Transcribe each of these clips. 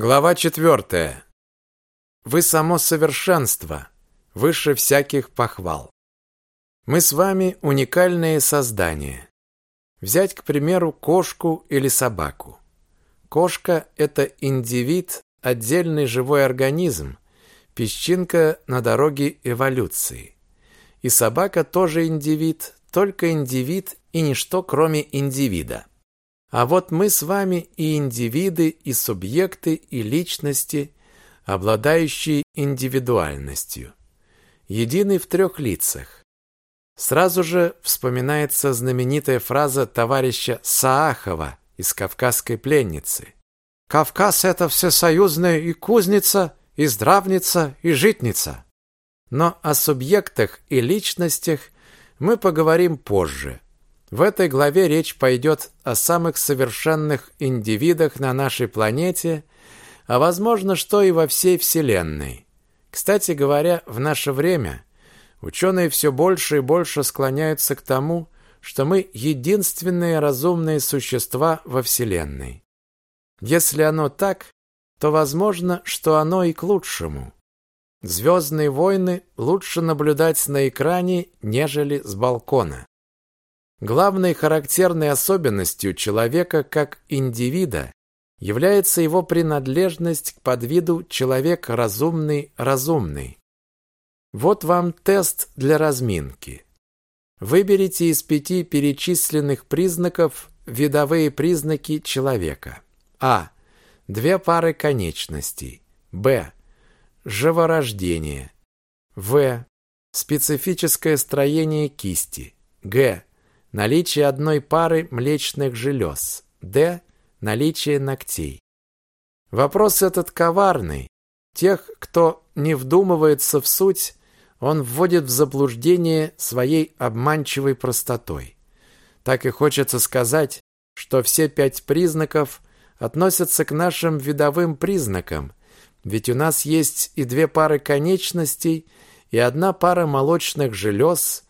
Глава четвертая. Вы само совершенство, выше всяких похвал. Мы с вами уникальные создания. Взять, к примеру, кошку или собаку. Кошка – это индивид, отдельный живой организм, песчинка на дороге эволюции. И собака тоже индивид, только индивид и ничто, кроме индивида. А вот мы с вами и индивиды, и субъекты, и личности, обладающие индивидуальностью. Едины в трех лицах. Сразу же вспоминается знаменитая фраза товарища Саахова из «Кавказской пленницы». «Кавказ – это всесоюзная и кузница, и здравница, и житница». Но о субъектах и личностях мы поговорим позже – в этой главе речь пойдет о самых совершенных индивидах на нашей планете, а возможно, что и во всей Вселенной. Кстати говоря, в наше время ученые все больше и больше склоняются к тому, что мы единственные разумные существа во Вселенной. Если оно так, то возможно, что оно и к лучшему. Звездные войны лучше наблюдать на экране, нежели с балкона. Главной характерной особенностью человека как индивида является его принадлежность к подвиду человек разумный-разумный. Вот вам тест для разминки. Выберите из пяти перечисленных признаков видовые признаки человека. А. Две пары конечностей. Б. Живорождение. В. Специфическое строение кисти. Г Наличие одной пары млечных желез. Д. Наличие ногтей. Вопрос этот коварный. Тех, кто не вдумывается в суть, он вводит в заблуждение своей обманчивой простотой. Так и хочется сказать, что все пять признаков относятся к нашим видовым признакам, ведь у нас есть и две пары конечностей, и одна пара молочных желез –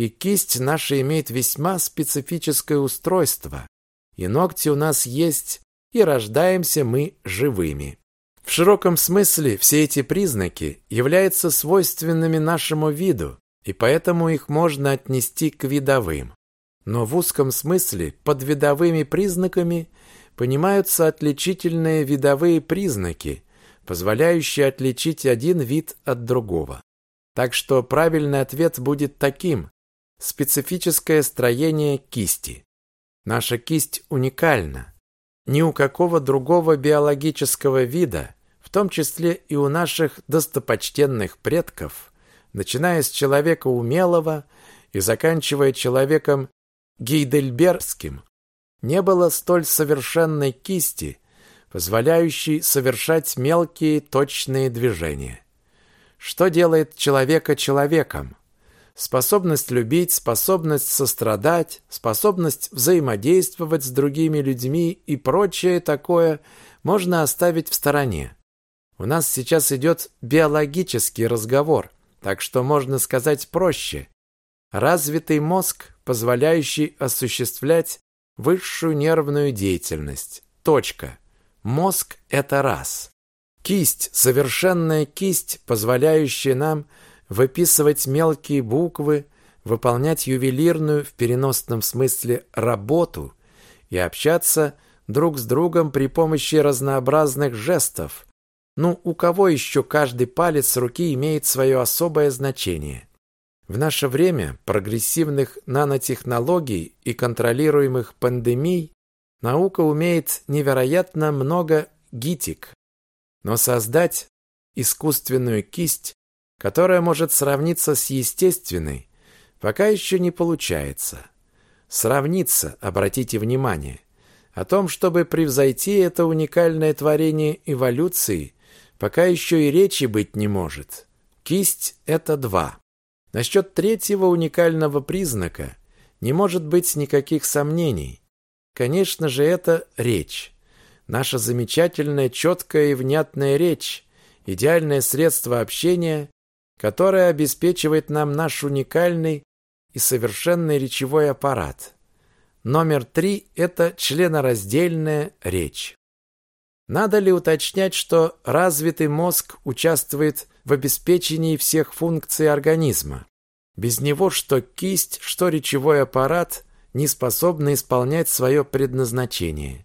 и кисть наша имеет весьма специфическое устройство. И ногти у нас есть, и рождаемся мы живыми. В широком смысле все эти признаки являются свойственными нашему виду, и поэтому их можно отнести к видовым. Но в узком смысле под видовыми признаками понимаются отличительные видовые признаки, позволяющие отличить один вид от другого. Так что правильный ответ будет таким. Специфическое строение кисти. Наша кисть уникальна. Ни у какого другого биологического вида, в том числе и у наших достопочтенных предков, начиная с человека умелого и заканчивая человеком гейдельбергским, не было столь совершенной кисти, позволяющей совершать мелкие точные движения. Что делает человека человеком? Способность любить, способность сострадать, способность взаимодействовать с другими людьми и прочее такое можно оставить в стороне. У нас сейчас идет биологический разговор, так что можно сказать проще. Развитый мозг, позволяющий осуществлять высшую нервную деятельность. Точка. Мозг – это раз. Кисть, совершенная кисть, позволяющая нам – выписывать мелкие буквы, выполнять ювелирную в переносном смысле работу и общаться друг с другом при помощи разнообразных жестов. Ну, у кого еще каждый палец руки имеет свое особое значение? В наше время прогрессивных нанотехнологий и контролируемых пандемий наука умеет невероятно много гитик. Но создать искусственную кисть которая может сравниться с естественной, пока еще не получается. Сравниться, обратите внимание. О том, чтобы превзойти это уникальное творение эволюции, пока еще и речи быть не может. Кисть – это два. Насчет третьего уникального признака не может быть никаких сомнений. Конечно же, это речь. Наша замечательная, четкая и внятная речь – идеальное средство общения которая обеспечивает нам наш уникальный и совершенный речевой аппарат. Номер три – это членораздельная речь. Надо ли уточнять, что развитый мозг участвует в обеспечении всех функций организма? Без него что кисть, что речевой аппарат не способны исполнять свое предназначение.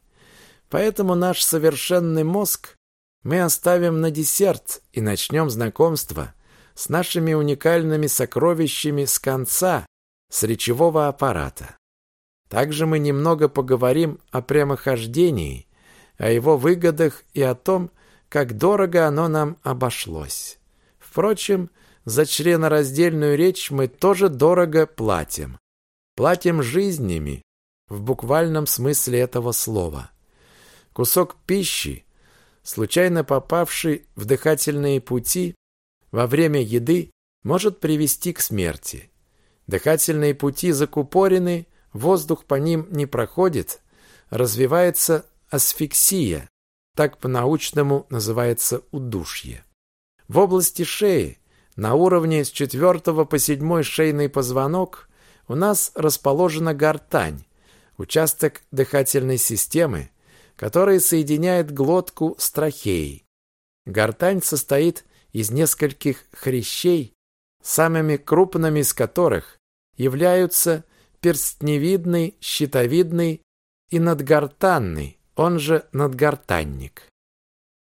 Поэтому наш совершенный мозг мы оставим на десерт и начнем знакомство с нашими уникальными сокровищами с конца, с речевого аппарата. Также мы немного поговорим о прямохождении, о его выгодах и о том, как дорого оно нам обошлось. Впрочем, за членораздельную речь мы тоже дорого платим. Платим жизнями, в буквальном смысле этого слова. Кусок пищи, случайно попавший в дыхательные пути во время еды, может привести к смерти. Дыхательные пути закупорены, воздух по ним не проходит, развивается асфиксия, так по-научному называется удушье. В области шеи, на уровне с четвертого по седьмой шейный позвонок, у нас расположена гортань, участок дыхательной системы, который соединяет глотку с трахеей. Гортань состоит из нескольких хрящей, самыми крупными из которых являются перстневидный, щитовидный и надгортанный, он же надгортанник.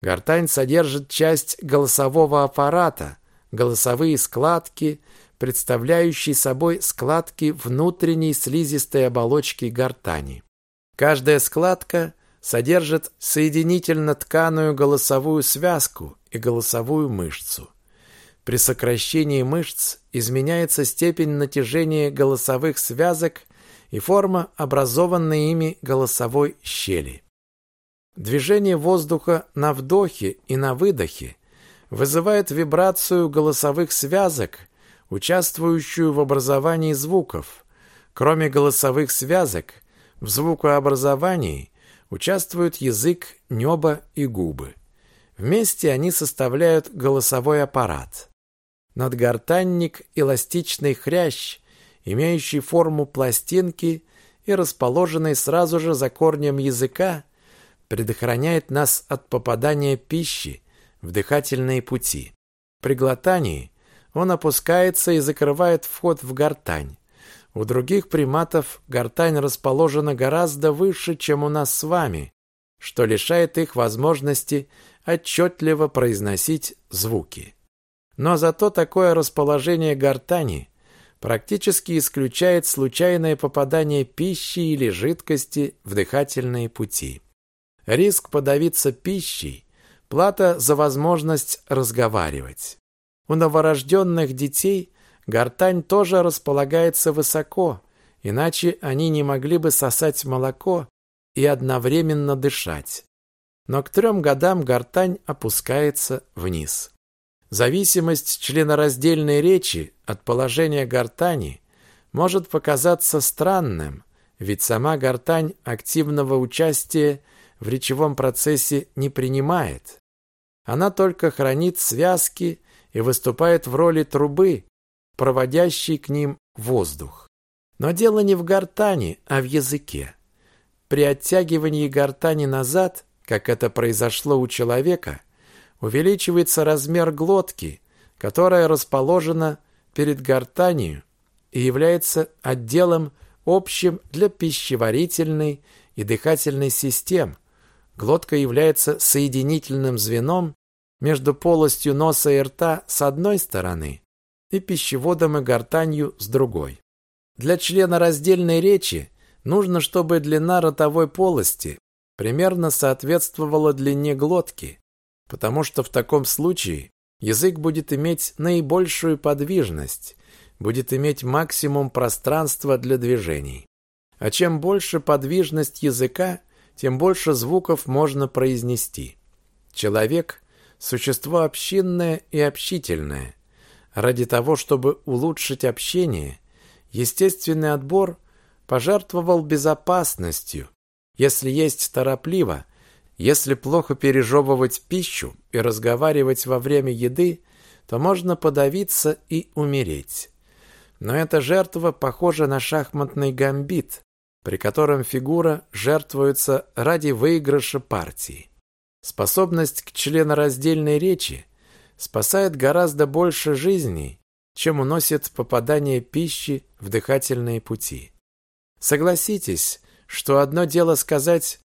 Гортань содержит часть голосового аппарата, голосовые складки, представляющие собой складки внутренней слизистой оболочки гортани. Каждая складка содержит соединительно-тканую голосовую связку и голосовую мышцу. При сокращении мышц изменяется степень натяжения голосовых связок и форма образованной ими голосовой щели. Движение воздуха на вдохе и на выдохе вызывает вибрацию голосовых связок, участвующую в образовании звуков. Кроме голосовых связок, в звукообразовании участвуют язык, небо и губы. Вместе они составляют голосовой аппарат. Надгортанник – эластичный хрящ, имеющий форму пластинки и расположенный сразу же за корнем языка, предохраняет нас от попадания пищи в дыхательные пути. При глотании он опускается и закрывает вход в гортань. У других приматов гортань расположена гораздо выше, чем у нас с вами, что лишает их возможности отчетливо произносить звуки. Но зато такое расположение гортани практически исключает случайное попадание пищи или жидкости в дыхательные пути. Риск подавиться пищей – плата за возможность разговаривать. У новорожденных детей гортань тоже располагается высоко, иначе они не могли бы сосать молоко и одновременно дышать. Но к трем годам гортань опускается вниз. Зависимость членораздельной речи от положения гортани может показаться странным, ведь сама гортань активного участия в речевом процессе не принимает. Она только хранит связки и выступает в роли трубы, проводящей к ним воздух. Но дело не в гортани, а в языке. При оттягивании гортани назад, как это произошло у человека, увеличивается размер глотки, которая расположена перед гортанью и является отделом общим для пищеварительной и дыхательной систем. Глотка является соединительным звеном между полостью носа и рта с одной стороны и пищеводом и гортанью с другой. Для члена раздельной речи нужно, чтобы длина ротовой полости примерно соответствовала длине глотки, потому что в таком случае язык будет иметь наибольшую подвижность, будет иметь максимум пространства для движений. А чем больше подвижность языка, тем больше звуков можно произнести. Человек – существо общинное и общительное. Ради того, чтобы улучшить общение, естественный отбор пожертвовал безопасностью. Если есть торопливо – если плохо пережевывать пищу и разговаривать во время еды, то можно подавиться и умереть. Но эта жертва похожа на шахматный гамбит, при котором фигура жертвуется ради выигрыша партии. Способность к членораздельной речи спасает гораздо больше жизней, чем уносит попадание пищи в дыхательные пути. Согласитесь, что одно дело сказать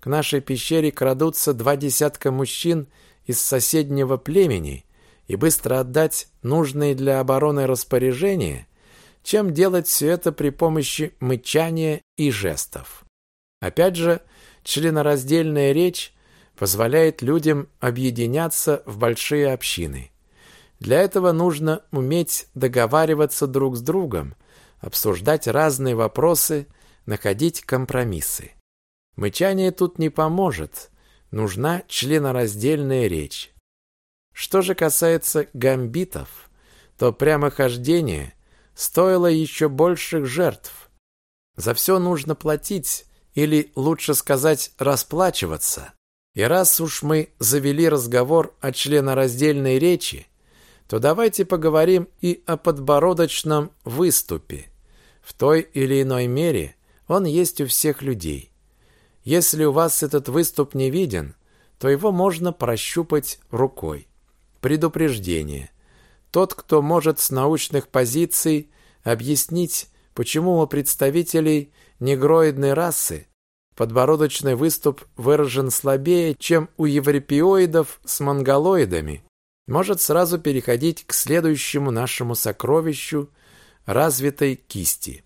к нашей пещере крадутся два десятка мужчин из соседнего племени и быстро отдать нужные для обороны распоряжения, чем делать все это при помощи мычания и жестов. Опять же, членораздельная речь позволяет людям объединяться в большие общины. Для этого нужно уметь договариваться друг с другом, обсуждать разные вопросы, находить компромиссы. Мычание тут не поможет, нужна членораздельная речь. Что же касается гамбитов, то прямохождение стоило еще больших жертв. За все нужно платить, или, лучше сказать, расплачиваться. И раз уж мы завели разговор о членораздельной речи, то давайте поговорим и о подбородочном выступе. В той или иной мере он есть у всех людей. Если у вас этот выступ не виден, то его можно прощупать рукой. Предупреждение. Тот, кто может с научных позиций объяснить, почему у представителей негроидной расы подбородочный выступ выражен слабее, чем у еврипиоидов с монголоидами, может сразу переходить к следующему нашему сокровищу развитой кисти.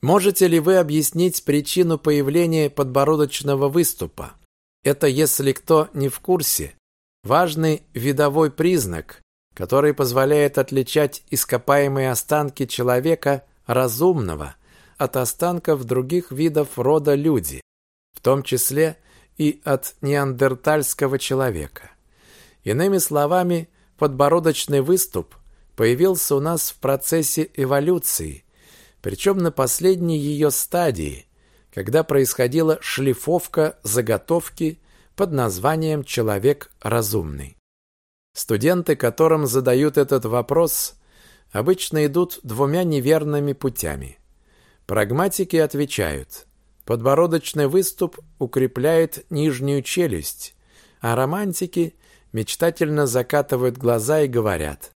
Можете ли вы объяснить причину появления подбородочного выступа? Это, если кто не в курсе, важный видовой признак, который позволяет отличать ископаемые останки человека разумного от останков других видов рода люди, в том числе и от неандертальского человека. Иными словами, подбородочный выступ появился у нас в процессе эволюции, причем на последней ее стадии, когда происходила шлифовка заготовки под названием «человек разумный». Студенты, которым задают этот вопрос, обычно идут двумя неверными путями. Прагматики отвечают, подбородочный выступ укрепляет нижнюю челюсть, а романтики мечтательно закатывают глаза и говорят,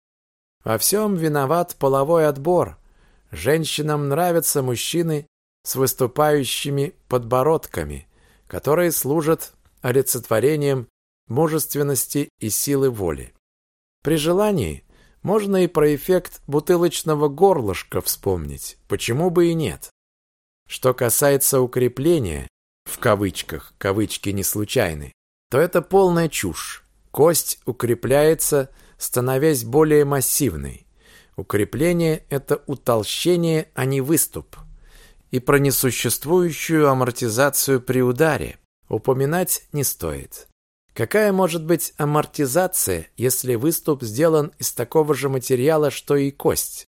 во всем виноват половой отбор. Женщинам нравятся мужчины с выступающими подбородками, которые служат олицетворением мужественности и силы воли. При желании можно и про эффект бутылочного горлышка вспомнить, почему бы и нет. Что касается укрепления, в кавычках, кавычки не случайны, то это полная чушь. Кость укрепляется, становясь более массивной. Укрепление – это утолщение, а не выступ. И про несуществующую амортизацию при ударе упоминать не стоит. Какая может быть амортизация, если выступ сделан из такого же материала, что и кость?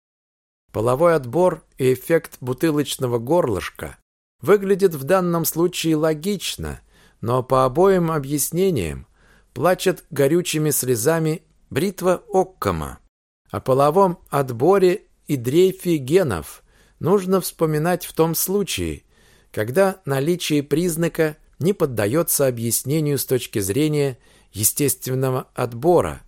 Половой отбор и эффект бутылочного горлышка выглядит в данном случае логично, но по обоим объяснениям плачет горючими слезами бритва Оккама. О половом отборе и дрейфе генов нужно вспоминать в том случае, когда наличие признака не поддается объяснению с точки зрения естественного отбора,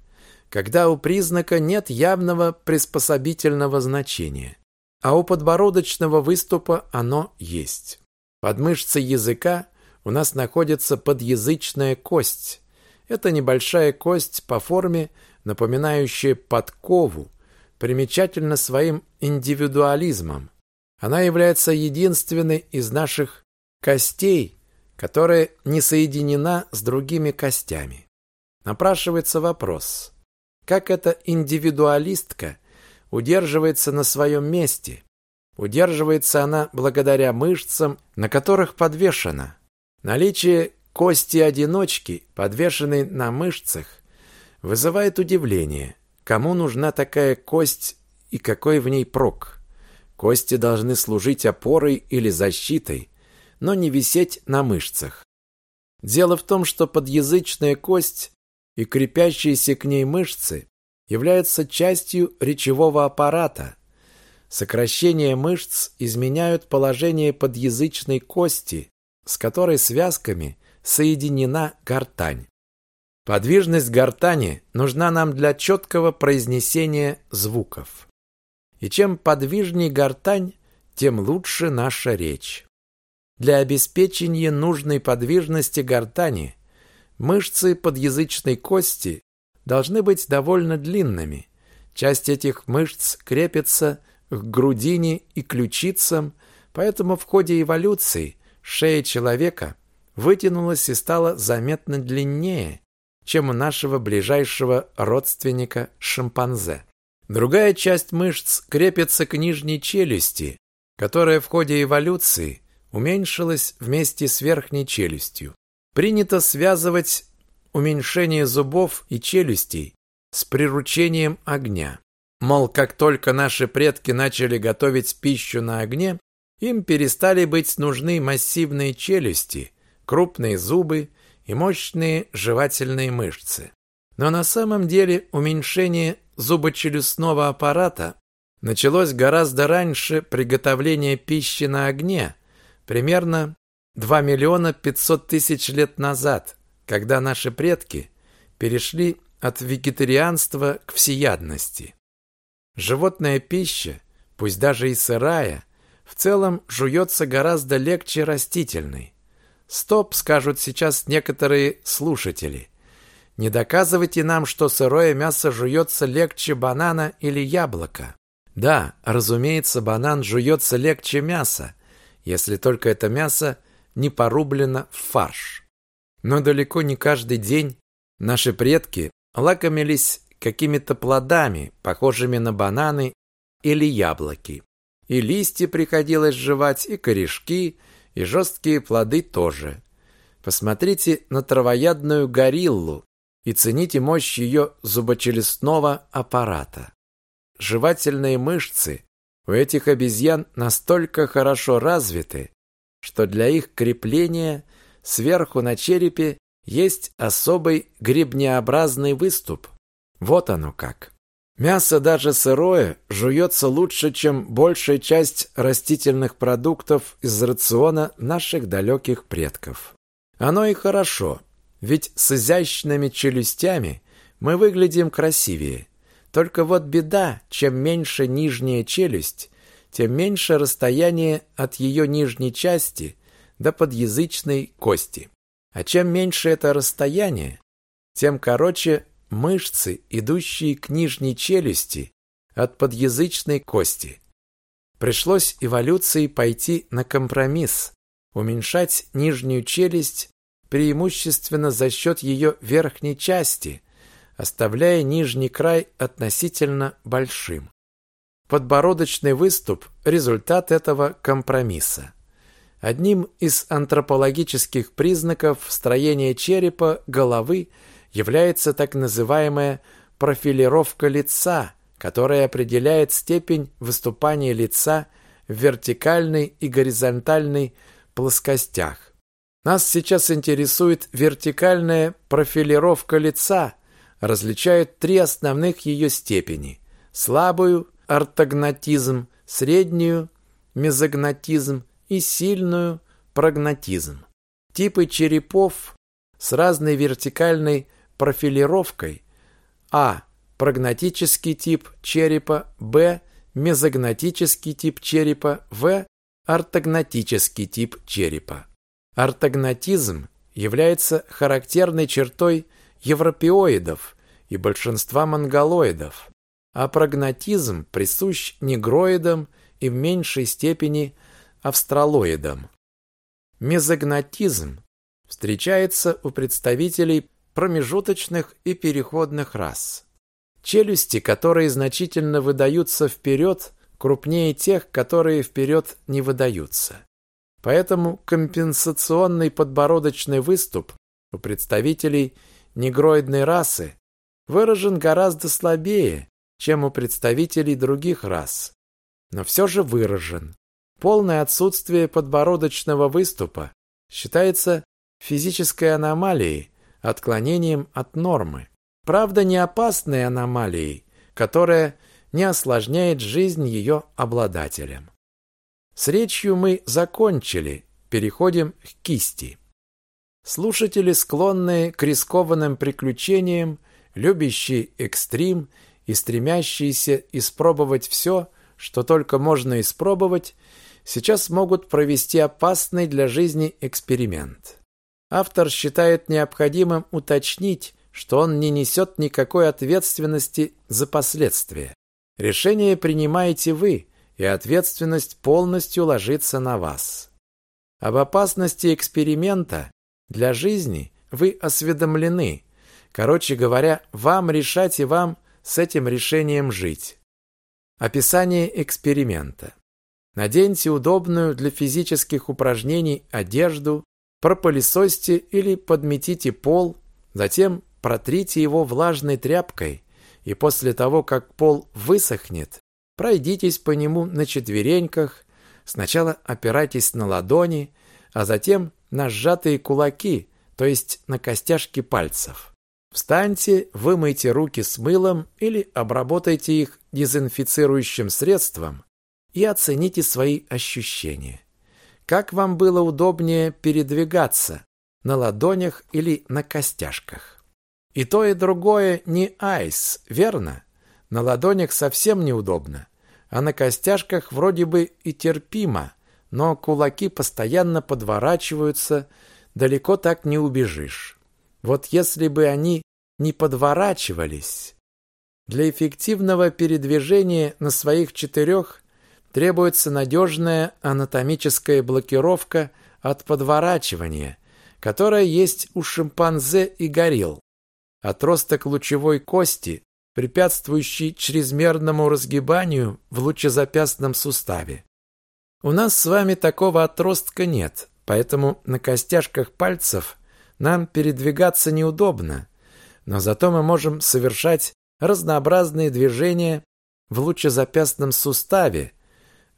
когда у признака нет явного приспособительного значения, а у подбородочного выступа оно есть. Под мышцей языка у нас находится подъязычная кость. Это небольшая кость по форме, напоминающая подкову, примечательна своим индивидуализмом. Она является единственной из наших костей, которая не соединена с другими костями. Напрашивается вопрос, как эта индивидуалистка удерживается на своем месте? Удерживается она благодаря мышцам, на которых подвешена. Наличие кости-одиночки, подвешенной на мышцах, вызывает удивление. Кому нужна такая кость и какой в ней прок? Кости должны служить опорой или защитой, но не висеть на мышцах. Дело в том, что подъязычная кость и крепящиеся к ней мышцы являются частью речевого аппарата. Сокращение мышц изменяют положение подъязычной кости, с которой связками соединена гортань. Подвижность гортани нужна нам для четкого произнесения звуков. И чем подвижнее гортань, тем лучше наша речь. Для обеспечения нужной подвижности гортани мышцы подъязычной кости должны быть довольно длинными. Часть этих мышц крепится к грудине и ключицам, поэтому в ходе эволюции шея человека вытянулась и стала заметно длиннее, чем у нашего ближайшего родственника шимпанзе. Другая часть мышц крепится к нижней челюсти, которая в ходе эволюции уменьшилась вместе с верхней челюстью. Принято связывать уменьшение зубов и челюстей с приручением огня. Мол, как только наши предки начали готовить пищу на огне, им перестали быть нужны массивные челюсти, крупные зубы и мощные жевательные мышцы. Но на самом деле уменьшение зубочелюстного аппарата началось гораздо раньше приготовления пищи на огне, примерно 2 миллиона 500 тысяч лет назад, когда наши предки перешли от вегетарианства к всеядности. Животная пища, пусть даже и сырая, в целом жуется гораздо легче растительной. Стоп, скажут сейчас некоторые слушатели. Не доказывайте нам, что сырое мясо жуется легче банана или яблока. Да, разумеется, банан жуется легче мяса, если только это мясо не порублено в фарш. Но далеко не каждый день наши предки лакомились какими-то плодами, похожими на бананы или яблоки. И листья приходилось жевать, и корешки, и жесткие плоды тоже. Посмотрите на травоядную гориллу и цените мощь ее зубочелюстного аппарата. Жевательные мышцы у этих обезьян настолько хорошо развиты, что для их крепления сверху на черепе есть особый гребнеобразный выступ. Вот оно как. Мясо даже сырое жуется лучше, чем большая часть растительных продуктов из рациона наших далеких предков. Оно и хорошо, ведь с изящными челюстями мы выглядим красивее. Только вот беда, чем меньше нижняя челюсть, тем меньше расстояние от ее нижней части до подъязычной кости. А чем меньше это расстояние, тем короче мышцы, идущие к нижней челюсти от подъязычной кости. Пришлось эволюции пойти на компромисс, уменьшать нижнюю челюсть преимущественно за счет ее верхней части, оставляя нижний край относительно большим. Подбородочный выступ – результат этого компромисса. Одним из антропологических признаков строения черепа головы является так называемая профилировка лица, которая определяет степень выступания лица в вертикальной и горизонтальной плоскостях. Нас сейчас интересует вертикальная профилировка лица, различают три основных ее степени – слабую – ортогнатизм, среднюю – мезогнатизм и сильную прогнатизм. Типы черепов с разной вертикальной профилировкой А. Прогнатический тип черепа Б. Мезогнатический тип черепа В. Ортогнатический тип черепа. Ортогнатизм является характерной чертой европеоидов и большинства монголоидов, а прогнатизм присущ негроидам и в меньшей степени австралоидам. Мезогнатизм встречается у представителей промежуточных и переходных рас. Челюсти, которые значительно выдаются вперед, крупнее тех, которые вперед не выдаются. Поэтому компенсационный подбородочный выступ у представителей негроидной расы выражен гораздо слабее, чем у представителей других рас, но все же выражен. Полное отсутствие подбородочного выступа считается физической аномалией, отклонением от нормы. Правда, не опасной аномалией, которая не осложняет жизнь ее обладателям. С речью мы закончили, переходим к кисти. Слушатели, склонные к рискованным приключениям, любящие экстрим и стремящиеся испробовать все, что только можно испробовать, сейчас могут провести опасный для жизни эксперимент. Автор считает необходимым уточнить, что он не несет никакой ответственности за последствия. Решение принимаете вы, и ответственность полностью ложится на вас. Об опасности эксперимента для жизни вы осведомлены. Короче говоря, вам решать и вам с этим решением жить. Описание эксперимента. Наденьте удобную для физических упражнений одежду, пропылесосьте или подметите пол, затем протрите его влажной тряпкой, и после того, как пол высохнет, пройдитесь по нему на четвереньках, сначала опирайтесь на ладони, а затем на сжатые кулаки, то есть на костяшки пальцев. Встаньте, вымойте руки с мылом или обработайте их дезинфицирующим средством и оцените свои ощущения. Как вам было удобнее передвигаться, на ладонях или на костяшках? И то, и другое не айс, верно? На ладонях совсем неудобно, а на костяшках вроде бы и терпимо, но кулаки постоянно подворачиваются, далеко так не убежишь. Вот если бы они не подворачивались, для эффективного передвижения на своих четырех требуется надежная анатомическая блокировка от подворачивания, которая есть у шимпанзе и горилл. Отросток лучевой кости, препятствующий чрезмерному разгибанию в лучезапястном суставе. У нас с вами такого отростка нет, поэтому на костяшках пальцев нам передвигаться неудобно, но зато мы можем совершать разнообразные движения в лучезапястном суставе,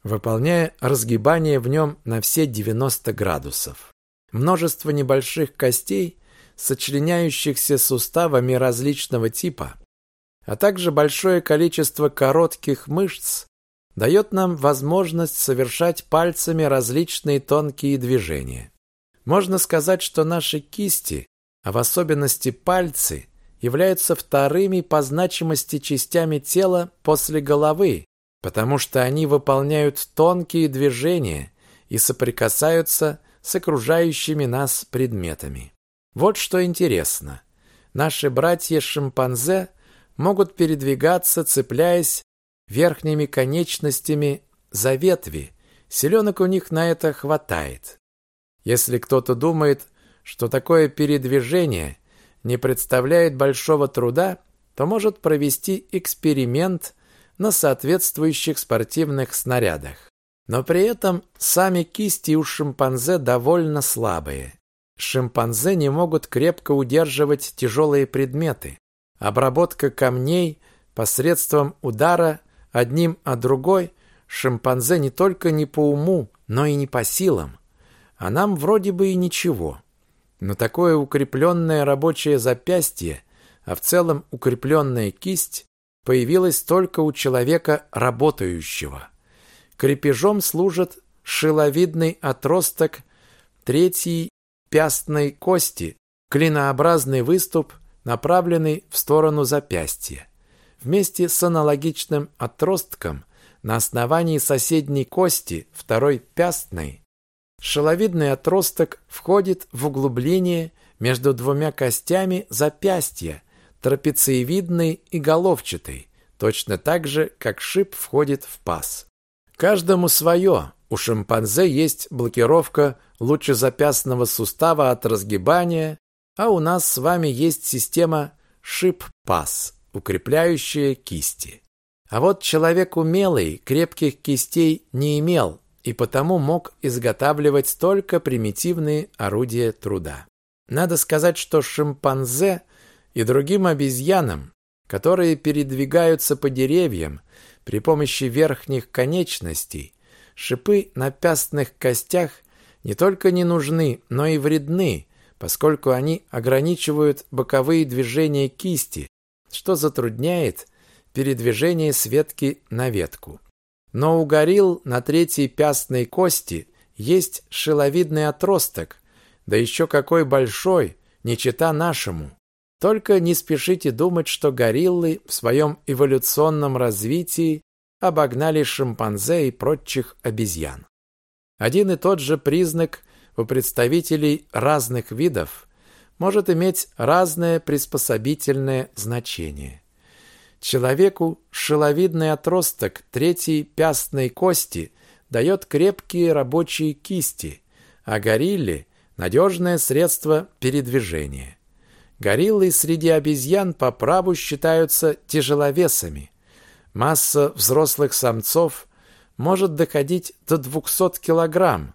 выполняя разгибание в нем на все 90 градусов. Множество небольших костей, сочленяющихся суставами различного типа, а также большое количество коротких мышц дает нам возможность совершать пальцами различные тонкие движения. Можно сказать, что наши кисти, а в особенности пальцы, являются вторыми по значимости частями тела после головы, потому что они выполняют тонкие движения и соприкасаются с окружающими нас предметами. Вот что интересно. Наши братья-шимпанзе могут передвигаться, цепляясь верхними конечностями за ветви. Селенок у них на это хватает. Если кто-то думает, что такое передвижение не представляет большого труда, то может провести эксперимент на соответствующих спортивных снарядах. Но при этом сами кисти у шимпанзе довольно слабые. Шимпанзе не могут крепко удерживать тяжелые предметы. Обработка камней посредством удара одним, а другой шимпанзе не только не по уму, но и не по силам. А нам вроде бы и ничего. Но такое укрепленное рабочее запястье, а в целом укрепленная кисть, появилась только у человека работающего. Крепежом служит шиловидный отросток третьей пястной кости, клинообразный выступ, направленный в сторону запястья. Вместе с аналогичным отростком на основании соседней кости, второй пястной, шеловидный отросток входит в углубление между двумя костями запястья, трапециевидный и головчатый, точно так же, как шип входит в паз. Каждому свое. У шимпанзе есть блокировка лучезапястного сустава от разгибания, а у нас с вами есть система шип-паз укрепляющие кисти. А вот человек умелый крепких кистей не имел и потому мог изготавливать только примитивные орудия труда. Надо сказать, что шимпанзе и другим обезьянам, которые передвигаются по деревьям при помощи верхних конечностей, шипы на пястных костях не только не нужны, но и вредны, поскольку они ограничивают боковые движения кисти, что затрудняет передвижение с ветки на ветку. Но у горилл на третьей пястной кости есть шиловидный отросток, да еще какой большой, не чита нашему. Только не спешите думать, что гориллы в своем эволюционном развитии обогнали шимпанзе и прочих обезьян. Один и тот же признак у представителей разных видов может иметь разное приспособительное значение. Человеку шиловидный отросток третьей пястной кости дает крепкие рабочие кисти, а горилле – надежное средство передвижения. Гориллы среди обезьян по праву считаются тяжеловесами. Масса взрослых самцов может доходить до 200 килограмм,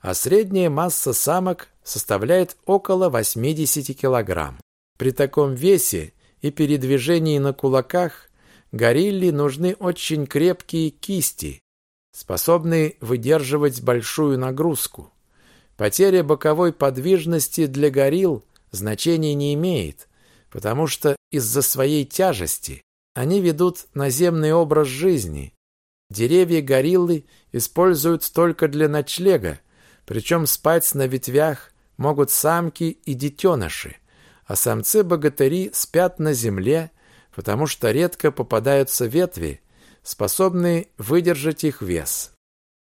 а средняя масса самок составляет около 80 килограмм. При таком весе и передвижении на кулаках горилле нужны очень крепкие кисти, способные выдерживать большую нагрузку. Потеря боковой подвижности для горилл значения не имеет, потому что из-за своей тяжести они ведут наземный образ жизни. Деревья гориллы используют только для ночлега, причем спать на ветвях могут самки и детеныши, а самцы-богатыри спят на земле, потому что редко попадаются ветви, способные выдержать их вес.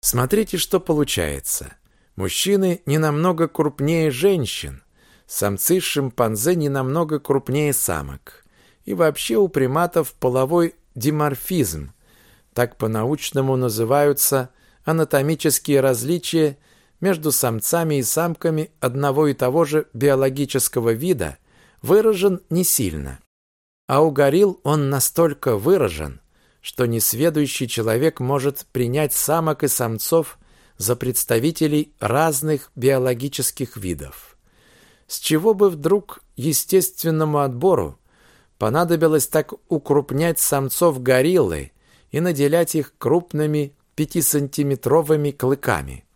Смотрите, что получается. Мужчины не намного крупнее женщин, самцы шимпанзе не намного крупнее самок. И вообще у приматов половой диморфизм. Так по-научному называются анатомические различия между самцами и самками одного и того же биологического вида выражен не сильно. А у горилл он настолько выражен, что несведущий человек может принять самок и самцов за представителей разных биологических видов. С чего бы вдруг естественному отбору понадобилось так укрупнять самцов гориллы и наделять их крупными пятисантиметровыми клыками?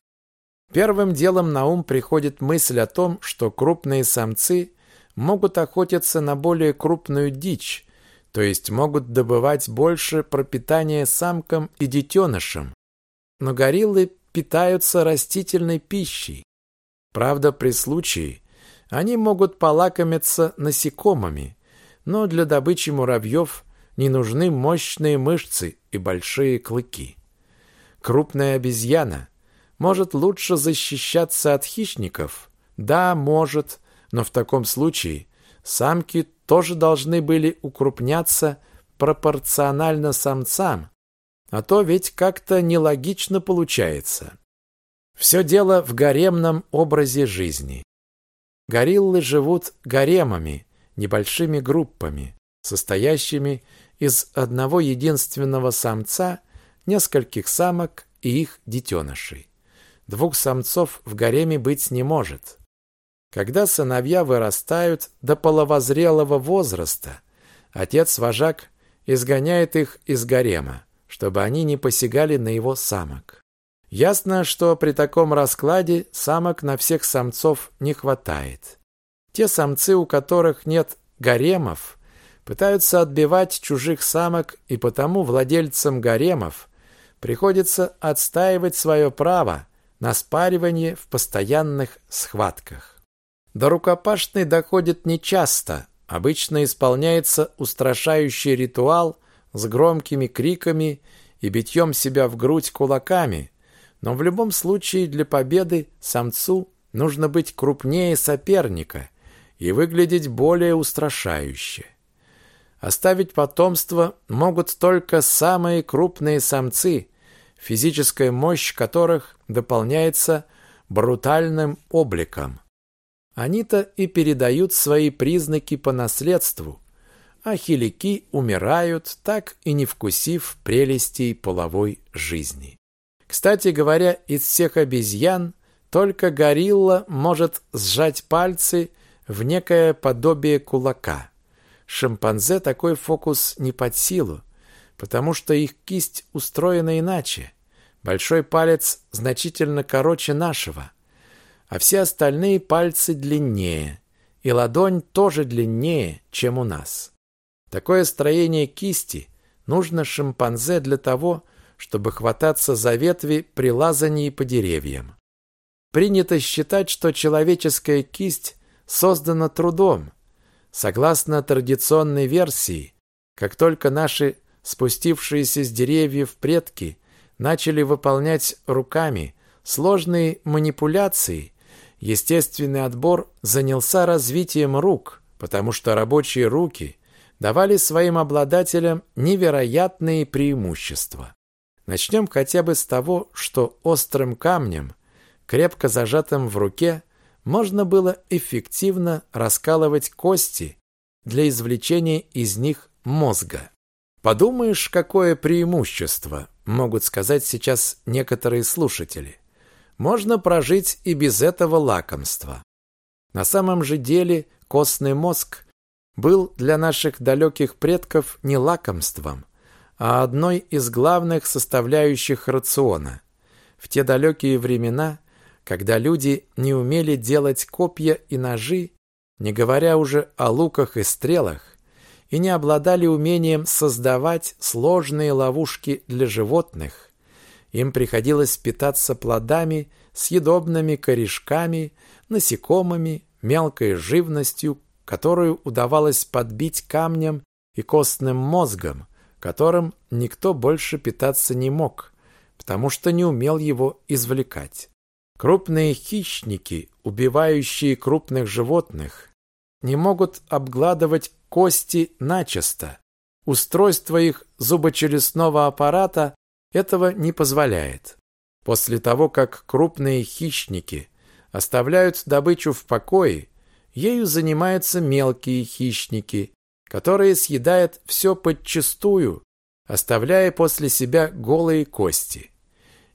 Первым делом на ум приходит мысль о том, что крупные самцы могут охотиться на более крупную дичь, то есть могут добывать больше пропитания самкам и детенышам. Но гориллы питаются растительной пищей. Правда, при случае они могут полакомиться насекомыми, но для добычи муравьев не нужны мощные мышцы и большие клыки. Крупная обезьяна может лучше защищаться от хищников? Да, может, но в таком случае самки тоже должны были укрупняться пропорционально самцам, а то ведь как-то нелогично получается. Все дело в гаремном образе жизни. Гориллы живут гаремами, небольшими группами, состоящими из одного единственного самца, нескольких самок и их детенышей. Двух самцов в гареме быть не может. Когда сыновья вырастают до половозрелого возраста, отец-вожак изгоняет их из гарема, чтобы они не посягали на его самок. Ясно, что при таком раскладе самок на всех самцов не хватает. Те самцы, у которых нет гаремов, пытаются отбивать чужих самок, и потому владельцам гаремов приходится отстаивать свое право на спаривание в постоянных схватках. До рукопашной доходит нечасто. Обычно исполняется устрашающий ритуал с громкими криками и битьем себя в грудь кулаками, но в любом случае для победы самцу нужно быть крупнее соперника и выглядеть более устрашающе. Оставить потомство могут только самые крупные самцы – физическая мощь которых дополняется брутальным обликом. Они-то и передают свои признаки по наследству, а хилики умирают, так и не вкусив прелестей половой жизни. Кстати говоря, из всех обезьян только горилла может сжать пальцы в некое подобие кулака. Шимпанзе такой фокус не под силу, потому что их кисть устроена иначе. Большой палец значительно короче нашего, а все остальные пальцы длиннее, и ладонь тоже длиннее, чем у нас. Такое строение кисти нужно шимпанзе для того, чтобы хвататься за ветви при лазании по деревьям. принято считать, что человеческая кисть создана трудом. Согласно традиционной версии, как только наши спустившиеся с деревьев предки начали выполнять руками сложные манипуляции, естественный отбор занялся развитием рук, потому что рабочие руки давали своим обладателям невероятные преимущества. Начнем хотя бы с того, что острым камнем, крепко зажатым в руке, можно было эффективно раскалывать кости для извлечения из них мозга. Подумаешь, какое преимущество, могут сказать сейчас некоторые слушатели. Можно прожить и без этого лакомства. На самом же деле костный мозг был для наших далеких предков не лакомством, а одной из главных составляющих рациона. В те далекие времена, когда люди не умели делать копья и ножи, не говоря уже о луках и стрелах, и не обладали умением создавать сложные ловушки для животных, им приходилось питаться плодами, съедобными корешками, насекомыми, мелкой живностью, которую удавалось подбить камнем и костным мозгом, которым никто больше питаться не мог, потому что не умел его извлекать. Крупные хищники, убивающие крупных животных, не могут обгладывать кости начисто. Устройство их зубочелюстного аппарата этого не позволяет. После того, как крупные хищники оставляют добычу в покое, Ею занимаются мелкие хищники, которые съедают все подчистую, оставляя после себя голые кости.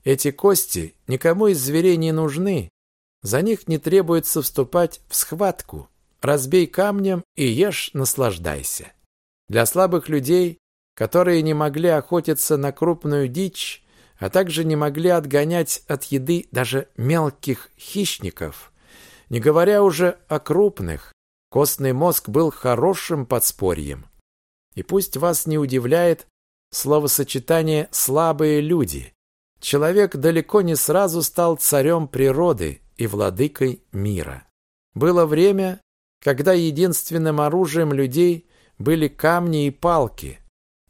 Эти кости никому из зверей не нужны, за них не требуется вступать в схватку. Разбей камнем и ешь, наслаждайся. Для слабых людей, которые не могли охотиться на крупную дичь, а также не могли отгонять от еды даже мелких хищников, не говоря уже о крупных, костный мозг был хорошим подспорьем. И пусть вас не удивляет словосочетание «слабые люди». Человек далеко не сразу стал царем природы и владыкой мира. Было время, когда единственным оружием людей были камни и палки.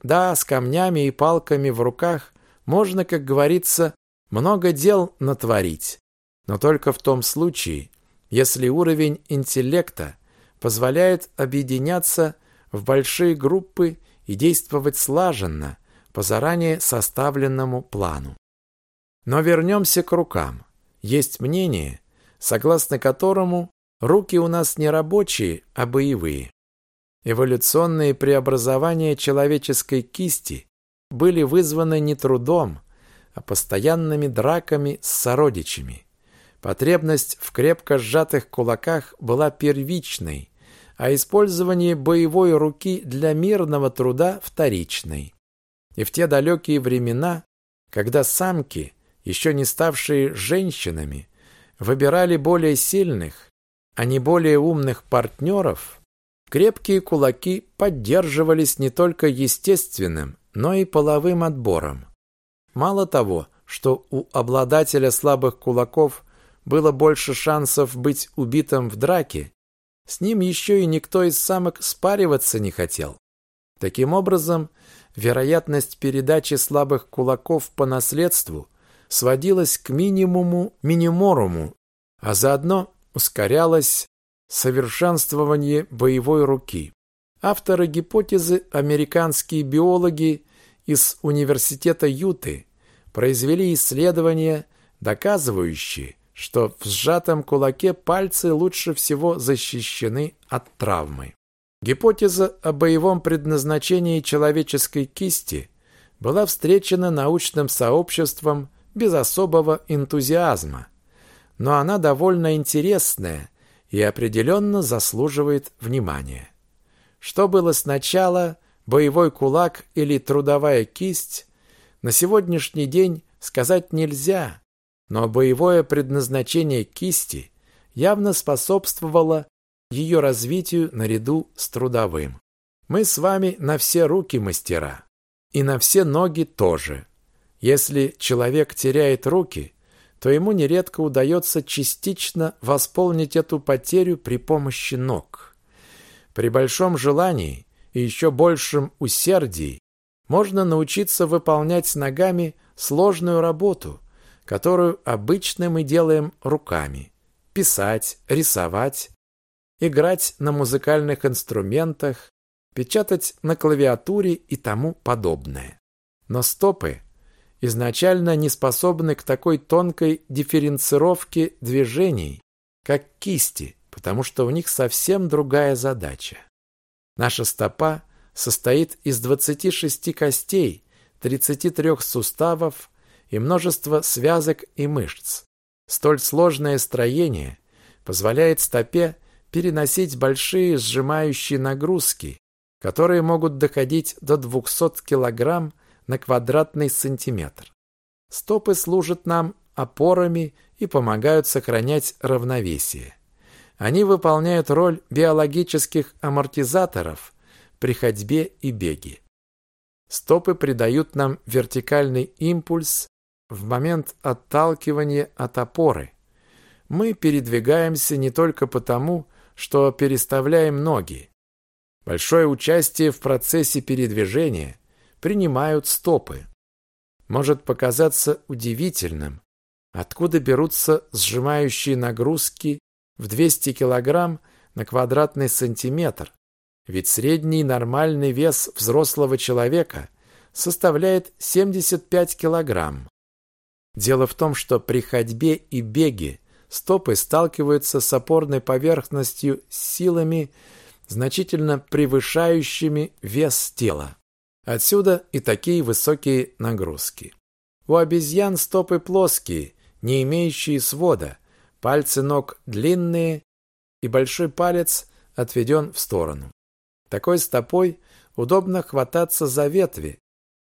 Да, с камнями и палками в руках можно, как говорится, много дел натворить, но только в том случае, если уровень интеллекта позволяет объединяться в большие группы и действовать слаженно по заранее составленному плану. Но вернемся к рукам. Есть мнение, согласно которому руки у нас не рабочие, а боевые. Эволюционные преобразования человеческой кисти были вызваны не трудом, а постоянными драками с сородичами. Потребность в крепко сжатых кулаках была первичной, а использование боевой руки для мирного труда вторичной. И в те далекие времена, когда самки, еще не ставшие женщинами, выбирали более сильных, а не более умных партнеров, крепкие кулаки поддерживались не только естественным, но и половым отбором. Мало того, что у обладателя слабых кулаков было больше шансов быть убитым в драке, с ним еще и никто из самок спариваться не хотел. Таким образом, вероятность передачи слабых кулаков по наследству сводилась к минимуму миниморуму, а заодно ускорялось совершенствование боевой руки. Авторы гипотезы, американские биологи из Университета Юты, произвели исследования, доказывающие, что в сжатом кулаке пальцы лучше всего защищены от травмы. Гипотеза о боевом предназначении человеческой кисти была встречена научным сообществом без особого энтузиазма, но она довольно интересная и определенно заслуживает внимания. Что было сначала, боевой кулак или трудовая кисть, на сегодняшний день сказать нельзя – но боевое предназначение кисти явно способствовало ее развитию наряду с трудовым. Мы с вами на все руки мастера. И на все ноги тоже. Если человек теряет руки, то ему нередко удается частично восполнить эту потерю при помощи ног. При большом желании и еще большем усердии можно научиться выполнять ногами сложную работу, которую обычно мы делаем руками. Писать, рисовать, играть на музыкальных инструментах, печатать на клавиатуре и тому подобное. Но стопы изначально не способны к такой тонкой дифференцировке движений, как кисти, потому что у них совсем другая задача. Наша стопа состоит из 26 костей, 33 суставов и множества связок и мышц. Столь сложное строение позволяет стопе переносить большие сжимающие нагрузки, которые могут доходить до 200 кг на квадратный сантиметр. Стопы служат нам опорами и помогают сохранять равновесие. Они выполняют роль биологических амортизаторов при ходьбе и беге. Стопы придают нам вертикальный импульс в момент отталкивания от опоры. Мы передвигаемся не только потому, что переставляем ноги. Большое участие в процессе передвижения принимают стопы. Может показаться удивительным, откуда берутся сжимающие нагрузки в 200 кг на квадратный сантиметр, ведь средний нормальный вес взрослого человека составляет 75 кг. Дело в том, что при ходьбе и беге стопы сталкиваются с опорной поверхностью силами, значительно превышающими вес тела. Отсюда и такие высокие нагрузки. У обезьян стопы плоские, не имеющие свода, пальцы ног длинные и большой палец отведен в сторону. Такой стопой удобно хвататься за ветви,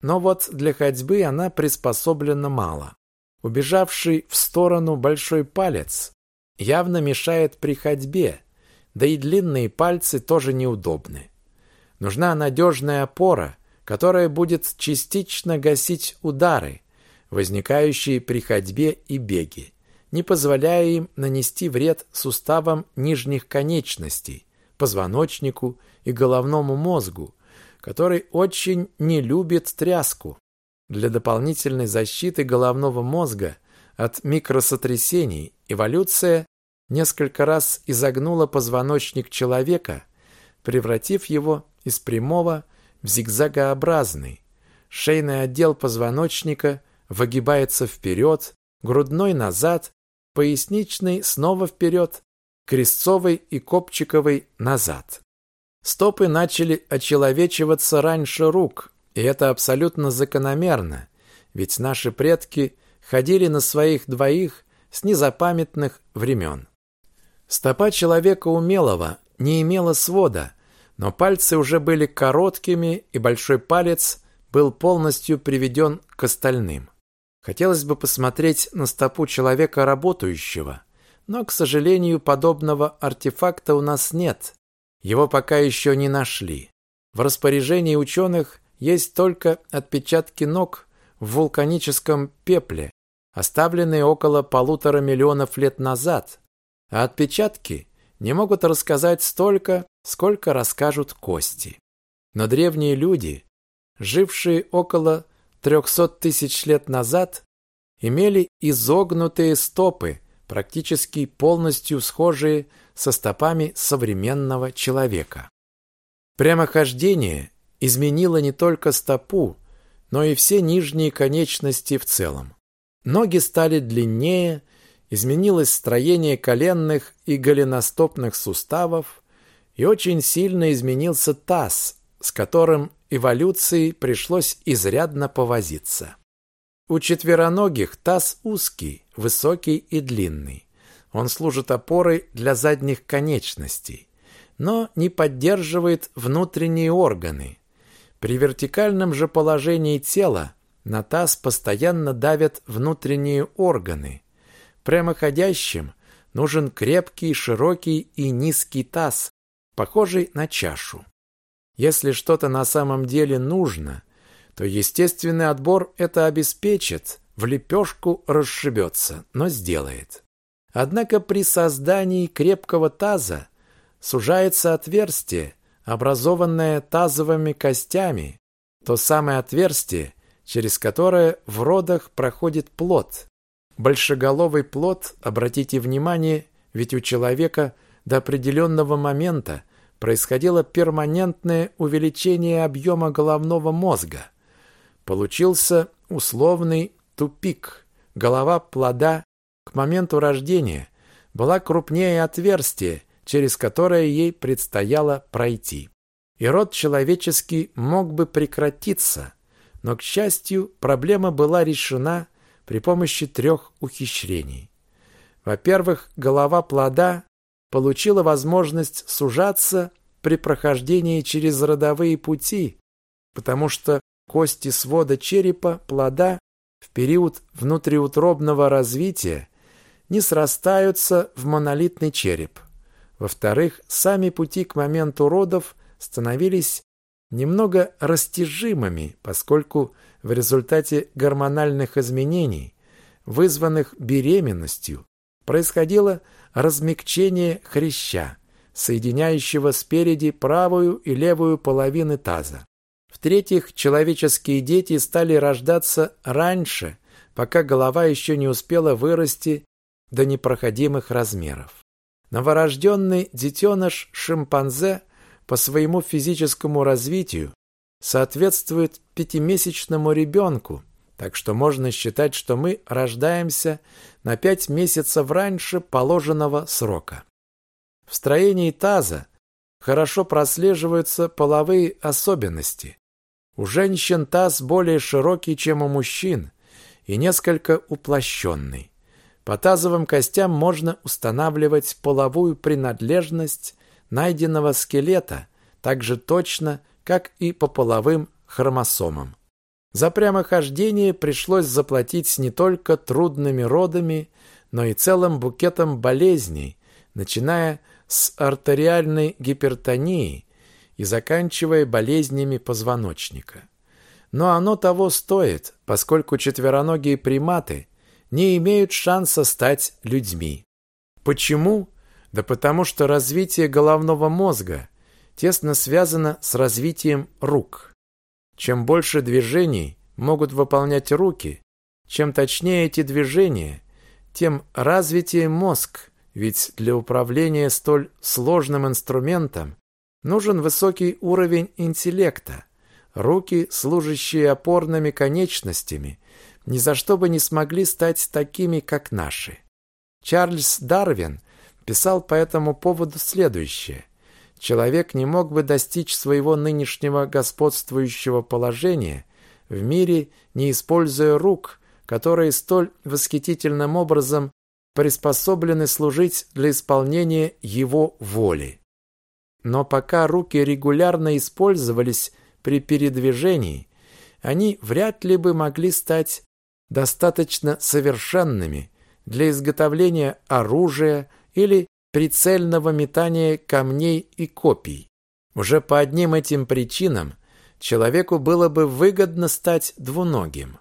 но вот для ходьбы она приспособлена мало. Убежавший в сторону большой палец явно мешает при ходьбе, да и длинные пальцы тоже неудобны. Нужна надежная опора, которая будет частично гасить удары, возникающие при ходьбе и беге, не позволяя им нанести вред суставам нижних конечностей, позвоночнику и головному мозгу, который очень не любит тряску. Для дополнительной защиты головного мозга от микросотрясений эволюция несколько раз изогнула позвоночник человека, превратив его из прямого зигзагообразный. Шейный отдел позвоночника выгибается вперед, грудной назад, поясничный снова вперед, крестцовый и копчиковый назад. Стопы начали очеловечиваться раньше рук, и это абсолютно закономерно, ведь наши предки ходили на своих двоих с незапамятных времен. Стопа человека умелого не имела свода, но пальцы уже были короткими, и большой палец был полностью приведен к остальным. Хотелось бы посмотреть на стопу человека работающего, но, к сожалению, подобного артефакта у нас нет. Его пока еще не нашли. В распоряжении ученых есть только отпечатки ног в вулканическом пепле, оставленные около полутора миллионов лет назад, а отпечатки не могут рассказать столько, сколько расскажут кости. Но древние люди, жившие около 300 тысяч лет назад, имели изогнутые стопы, практически полностью схожие со стопами современного человека. Прямохождение изменило не только стопу, но и все нижние конечности в целом. Ноги стали длиннее, изменилось строение коленных и голеностопных суставов, и очень сильно изменился таз, с которым эволюции пришлось изрядно повозиться. У четвероногих таз узкий, высокий и длинный. Он служит опорой для задних конечностей, но не поддерживает внутренние органы, при вертикальном же положении тела на таз постоянно давят внутренние органы. Прямоходящим нужен крепкий, широкий и низкий таз, похожий на чашу. Если что-то на самом деле нужно, то естественный отбор это обеспечит, в лепешку расшибется, но сделает. Однако при создании крепкого таза сужается отверстие, образованное тазовыми костями, то самое отверстие, через которое в родах проходит плод. Большеголовый плод, обратите внимание, ведь у человека до определенного момента происходило перманентное увеличение объема головного мозга. Получился условный тупик. Голова плода к моменту рождения была крупнее отверстия, через которое ей предстояло пройти. И род человеческий мог бы прекратиться, но, к счастью, проблема была решена при помощи трех ухищрений. Во-первых, голова плода получила возможность сужаться при прохождении через родовые пути, потому что кости свода черепа плода в период внутриутробного развития не срастаются в монолитный череп. Во-вторых, сами пути к моменту родов становились немного растяжимыми, поскольку в результате гормональных изменений, вызванных беременностью, происходило размягчение хряща, соединяющего спереди правую и левую половины таза. В-третьих, человеческие дети стали рождаться раньше, пока голова еще не успела вырасти до непроходимых размеров. Новорожденный детеныш шимпанзе по своему физическому развитию соответствует пятимесячному ребенку, так что можно считать, что мы рождаемся на пять месяцев раньше положенного срока. В строении таза хорошо прослеживаются половые особенности. У женщин таз более широкий, чем у мужчин, и несколько уплощенный. По тазовым костям можно устанавливать половую принадлежность найденного скелета так же точно, как и по половым хромосомам. За прямохождение пришлось заплатить не только трудными родами, но и целым букетом болезней, начиная с артериальной гипертонии и заканчивая болезнями позвоночника. Но оно того стоит, поскольку четвероногие приматы не имеют шанса стать людьми. Почему? Да потому что развитие головного мозга тесно связано с развитием рук. Чем больше движений могут выполнять руки, чем точнее эти движения, тем развитие мозг, ведь для управления столь сложным инструментом нужен высокий уровень интеллекта. Руки, служащие опорными конечностями, ни за что бы не смогли стать такими, как наши. Чарльз Дарвин писал по этому поводу следующее. Человек не мог бы достичь своего нынешнего господствующего положения в мире, не используя рук, которые столь восхитительным образом приспособлены служить для исполнения его воли. Но пока руки регулярно использовались при передвижении, они вряд ли бы могли стать достаточно совершенными для изготовления оружия или прицельного метания камней и копий. Уже по одним этим причинам человеку было бы выгодно стать двуногим.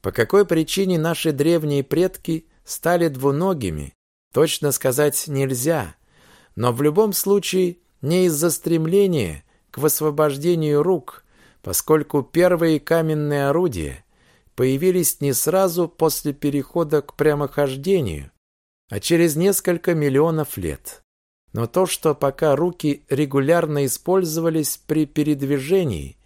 По какой причине наши древние предки стали двуногими, точно сказать нельзя, но в любом случае не из-за стремления к высвобождению рук, поскольку первые каменные орудия появились не сразу после перехода к прямохождению, а через несколько миллионов лет. Но то, что пока руки регулярно использовались при передвижении,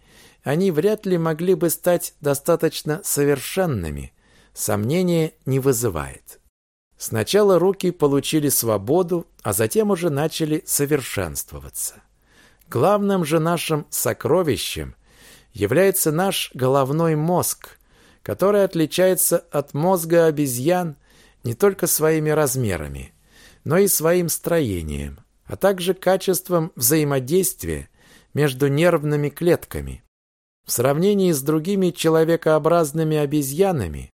они вряд ли могли бы стать достаточно совершенными, сомнения не вызывает. Сначала руки получили свободу, а затем уже начали совершенствоваться. Главным же нашим сокровищем является наш головной мозг, который отличается от мозга обезьян не только своими размерами, но и своим строением, а также качеством взаимодействия между нервными клетками. В сравнении с другими человекообразными обезьянами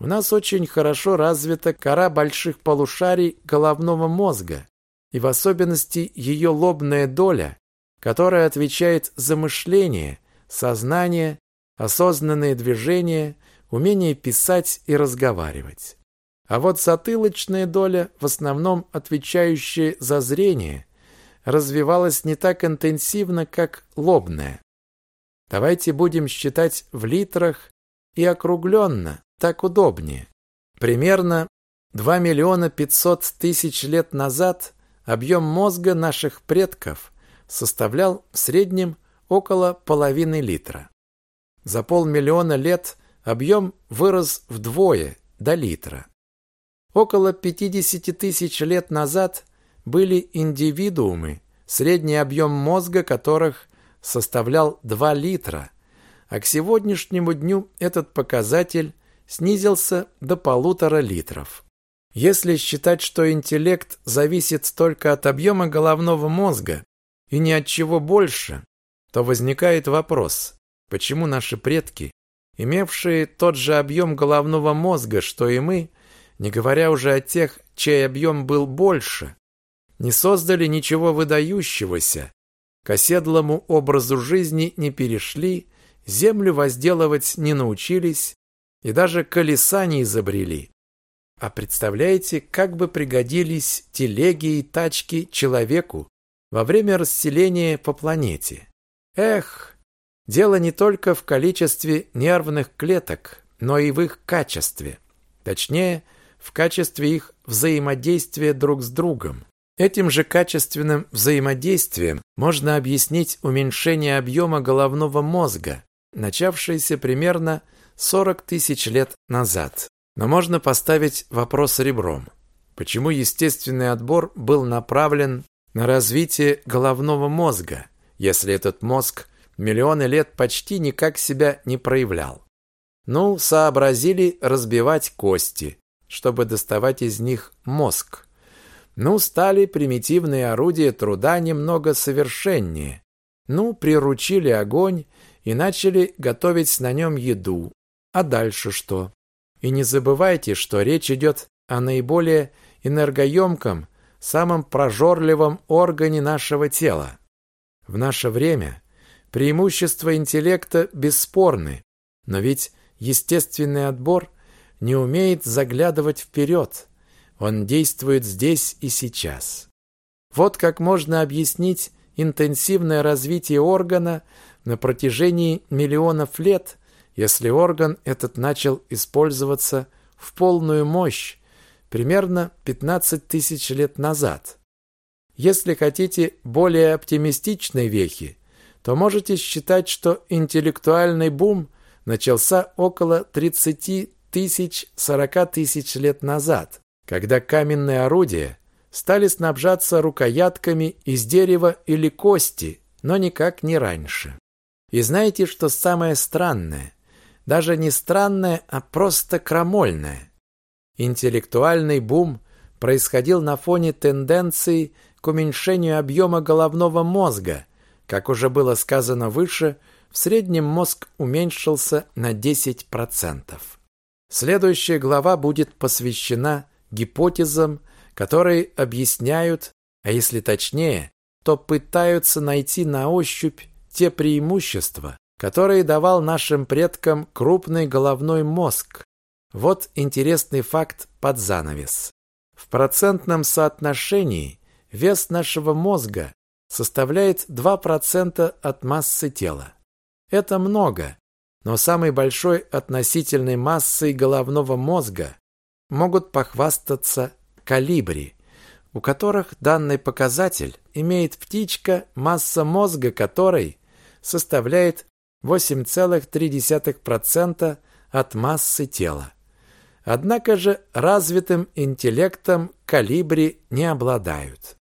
у нас очень хорошо развита кора больших полушарий головного мозга, и в особенности ее лобная доля, которая отвечает за мышление, сознание, осознанные движения, умение писать и разговаривать. А вот затылочная доля, в основном отвечающая за зрение, развивалась не так интенсивно, как лобная. Давайте будем считать в литрах и округленно, так удобнее. Примерно 2 миллиона 500 тысяч лет назад объем мозга наших предков составлял в среднем около половины литра. За полмиллиона лет объем вырос вдвое, до литра. Около 50 тысяч лет назад были индивидуумы, средний объем мозга которых составлял 2 литра, а к сегодняшнему дню этот показатель снизился до полутора литров. Если считать, что интеллект зависит только от объема головного мозга и ни от чего больше, то возникает вопрос, почему наши предки, имевшие тот же объем головного мозга, что и мы, не говоря уже о тех, чей объем был больше, не создали ничего выдающегося, к оседлому образу жизни не перешли, землю возделывать не научились и даже колеса не изобрели. А представляете, как бы пригодились телеги и тачки человеку во время расселения по планете? Эх, дело не только в количестве нервных клеток, но и в их качестве. Точнее, в качестве их взаимодействия друг с другом. Этим же качественным взаимодействием можно объяснить уменьшение объема головного мозга, начавшееся примерно 40 тысяч лет назад. Но можно поставить вопрос ребром. Почему естественный отбор был направлен на развитие головного мозга, если этот мозг миллионы лет почти никак себя не проявлял? Ну, сообразили разбивать кости, чтобы доставать из них мозг. Ну, стали примитивные орудия труда немного совершеннее. Ну, приручили огонь и начали готовить на нем еду. А дальше что? И не забывайте, что речь идет о наиболее энергоемком, самом прожорливом органе нашего тела. В наше время преимущества интеллекта бесспорны, но ведь естественный отбор не умеет заглядывать вперед. Он действует здесь и сейчас. Вот как можно объяснить интенсивное развитие органа на протяжении миллионов лет, если орган этот начал использоваться в полную мощь примерно 15 тысяч лет назад. Если хотите более оптимистичной вехи, то можете считать, что интеллектуальный бум начался около 30 тысяч 40 тысяч лет назад, когда каменные орудия стали снабжаться рукоятками из дерева или кости, но никак не раньше. И знаете, что самое странное? Даже не странное, а просто крамольное. Интеллектуальный бум происходил на фоне тенденции к уменьшению объема головного мозга. Как уже было сказано выше, в среднем мозг уменьшился на 10%. Следующая глава будет посвящена гипотезам, которые объясняют, а если точнее, то пытаются найти на ощупь те преимущества, которые давал нашим предкам крупный головной мозг. Вот интересный факт под занавес. В процентном соотношении вес нашего мозга составляет 2% от массы тела. Это много, но самой большой относительной массой головного мозга могут похвастаться калибри, у которых данный показатель имеет птичка, масса мозга которой составляет 8,3% от массы тела. Однако же развитым интеллектом калибри не обладают.